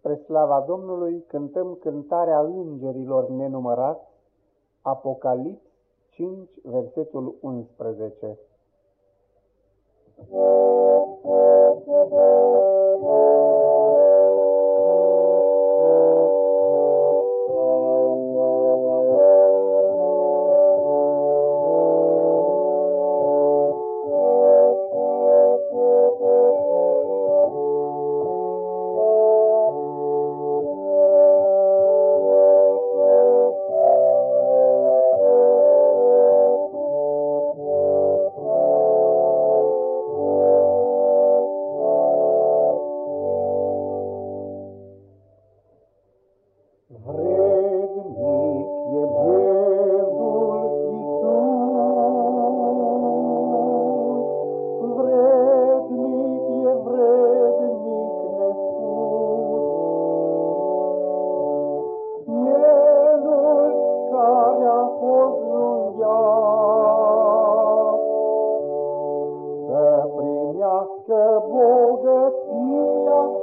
Spre slava Domnului cântăm cântarea îngerilor nenumărați, Apocalips 5, versetul 11. fost lunga să primească bogăția